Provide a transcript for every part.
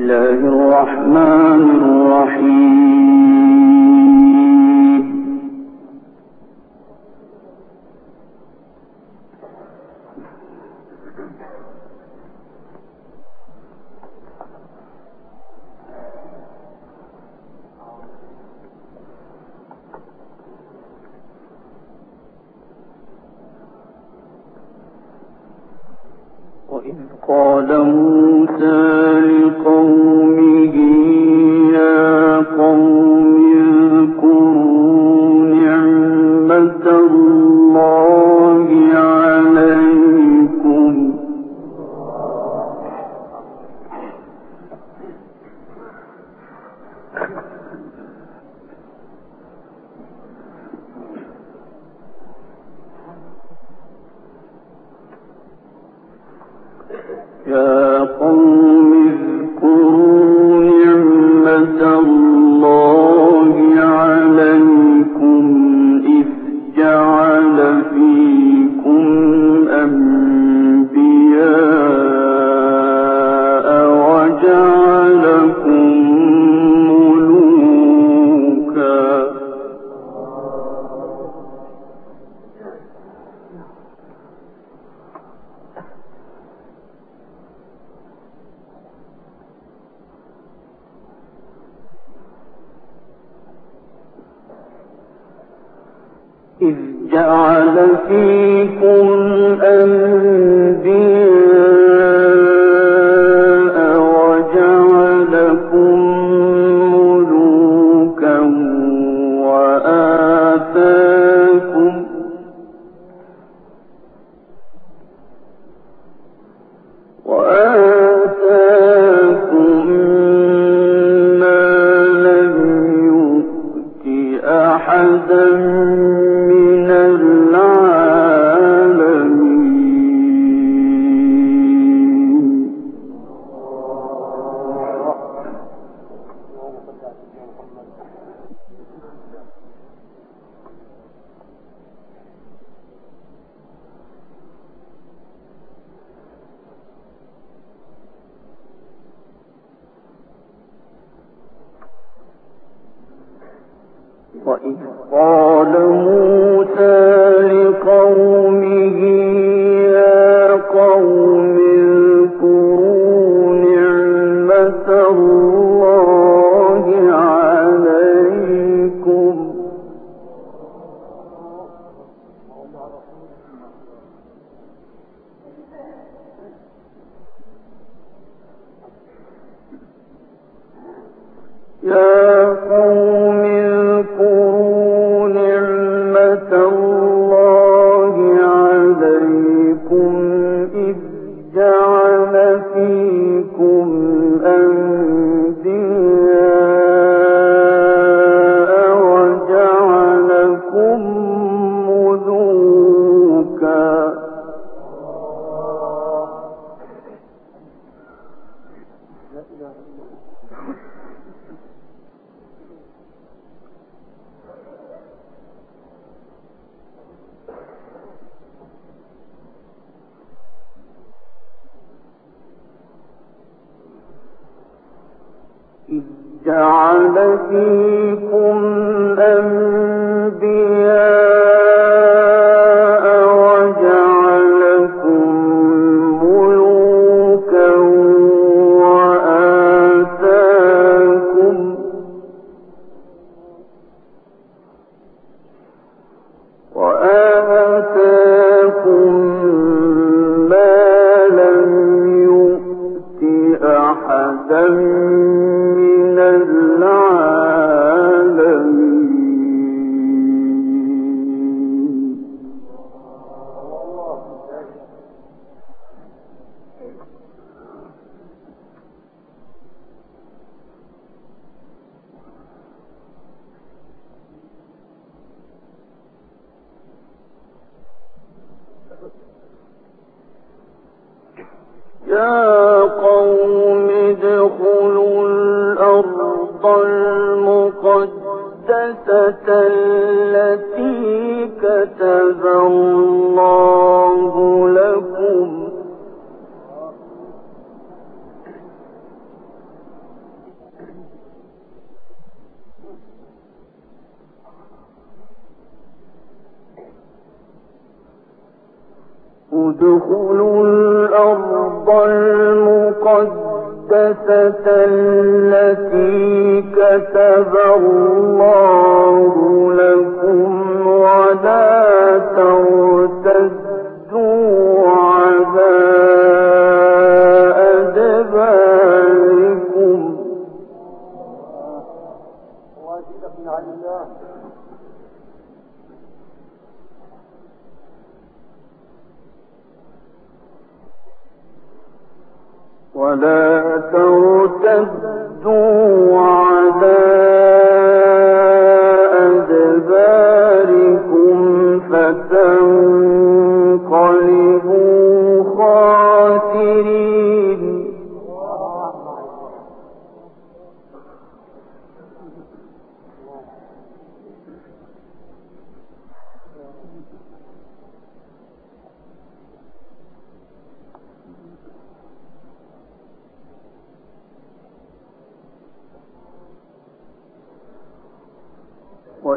إذ يا قوم ادخلوا الأرض المقدسة التي كتب الله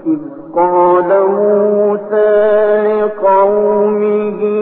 إذ قال موسى لقومه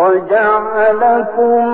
وجعلكم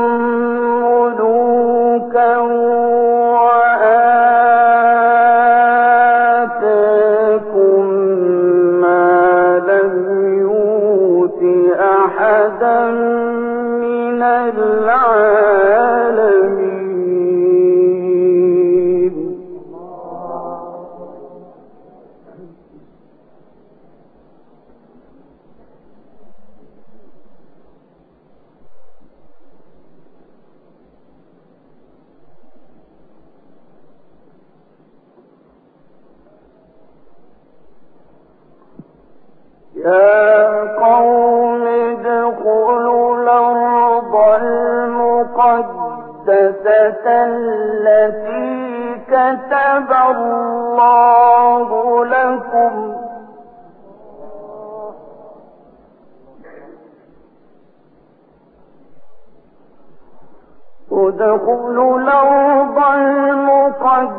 ادخلوا الأرض المقدسة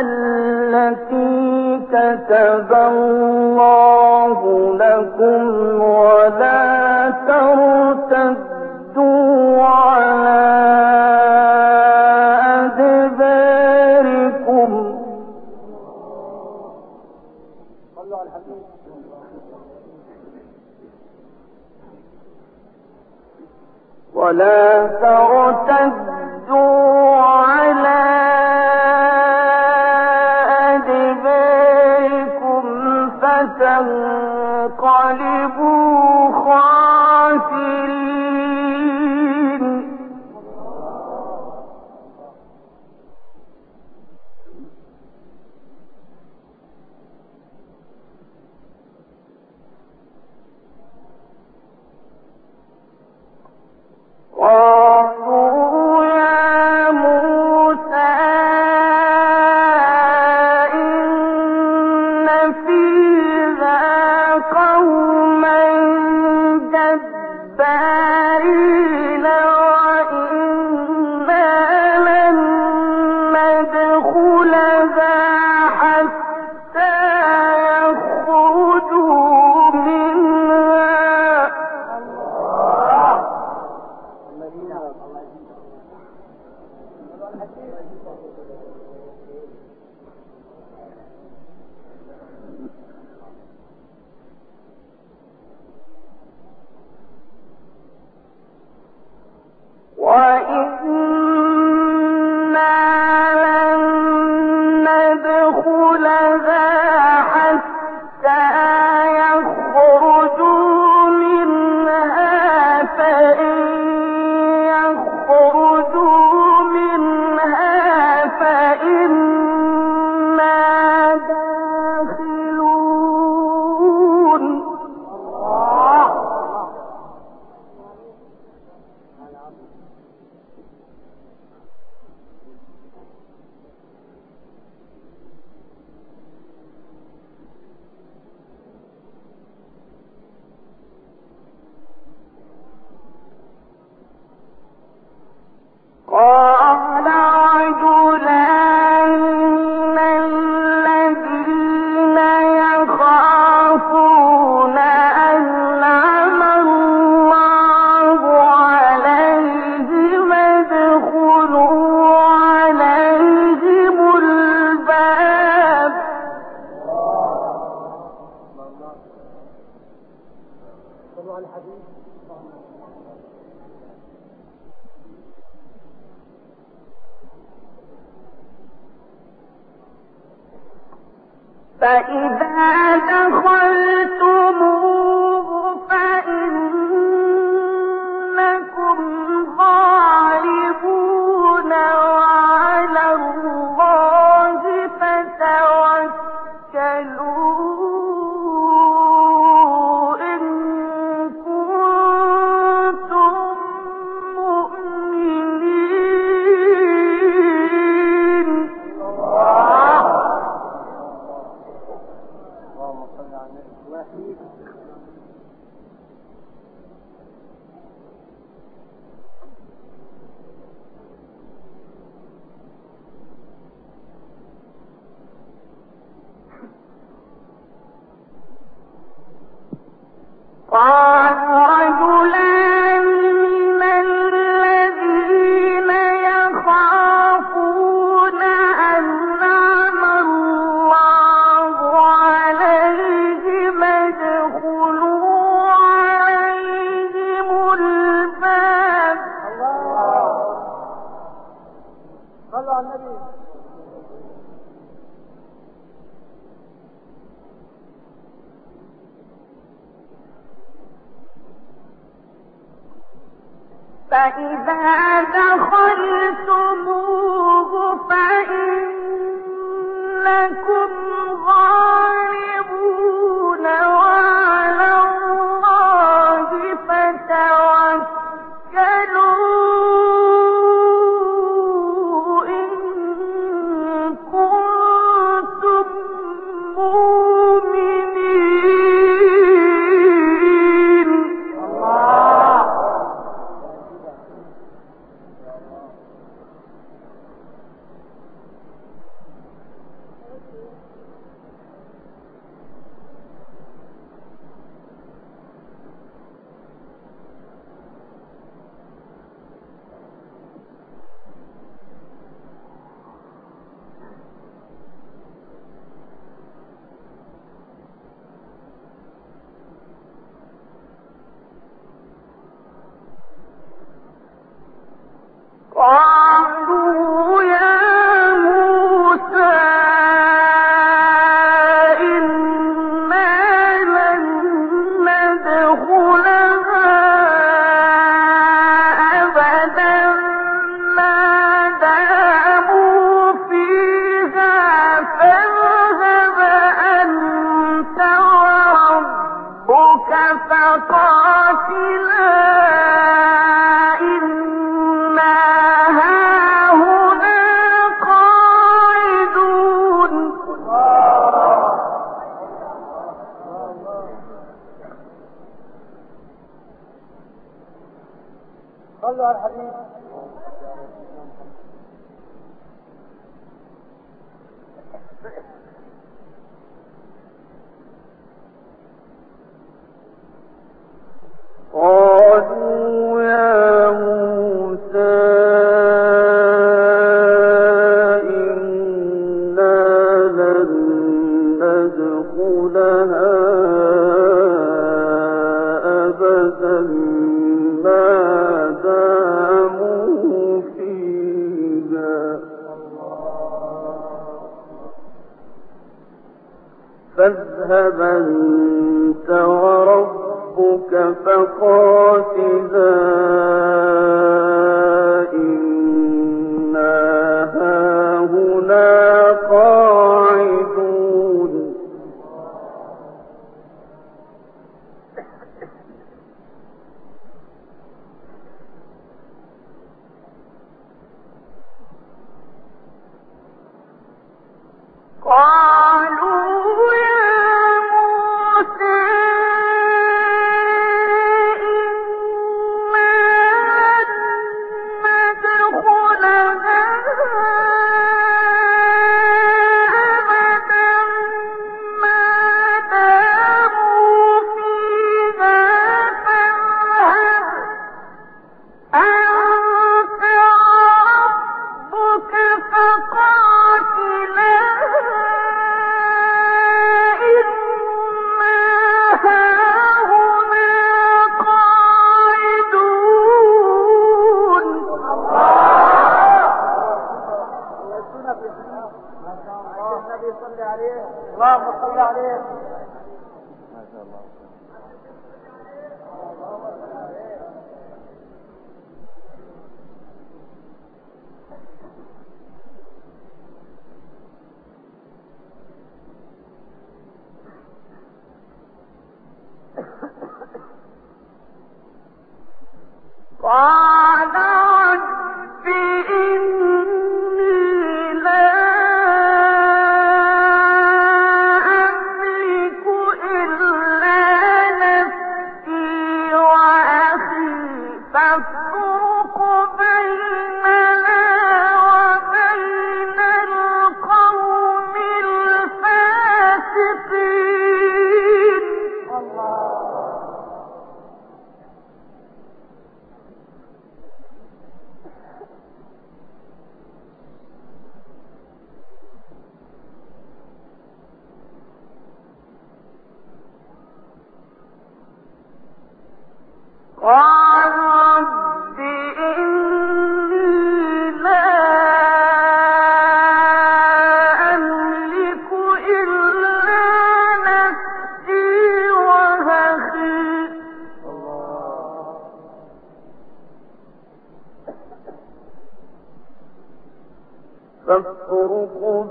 التي كتب الله لكم ولا ترتدوا على أدباركم. ولا فتنقلبوا خاسرين وربك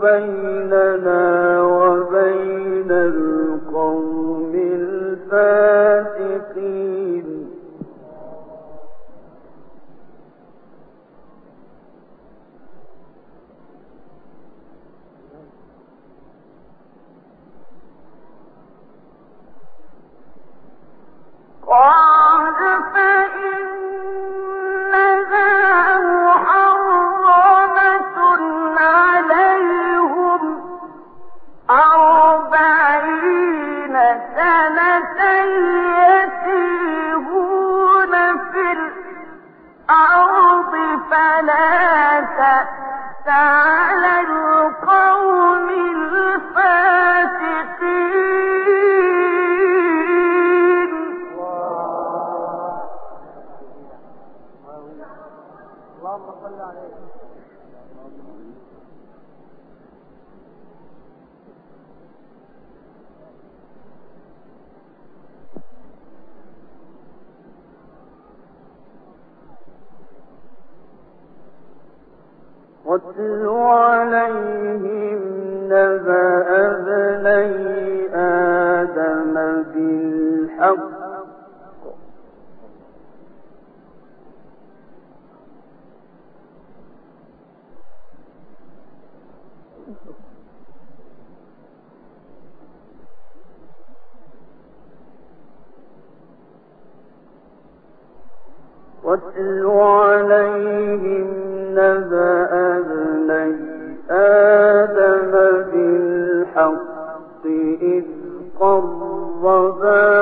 بيننا واتل عليهم نبأ قربا